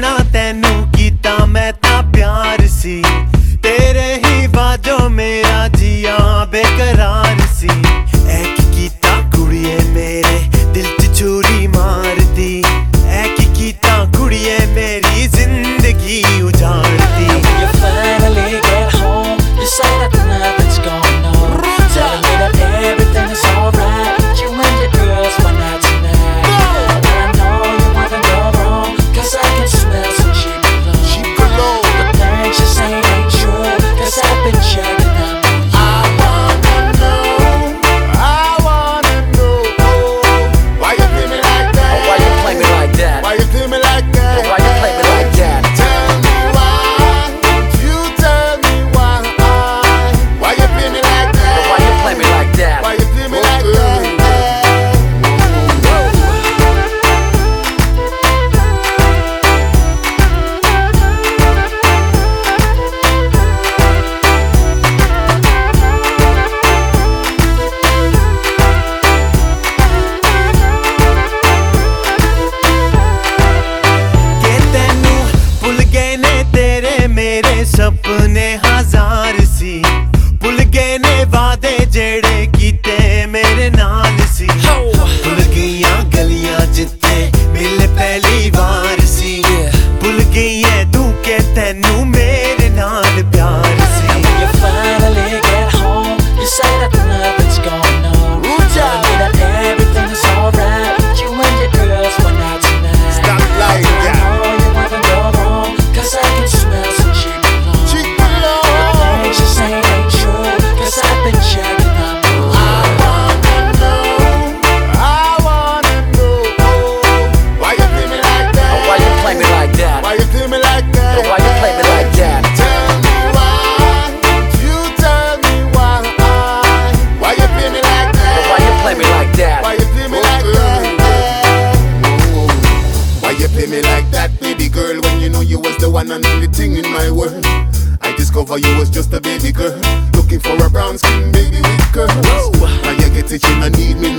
No. play me like that, baby girl. When you know you was the one and only thing in my world. I discover you was just a baby girl. Looking for a brown skin baby with curls. Now you get it, you don't need me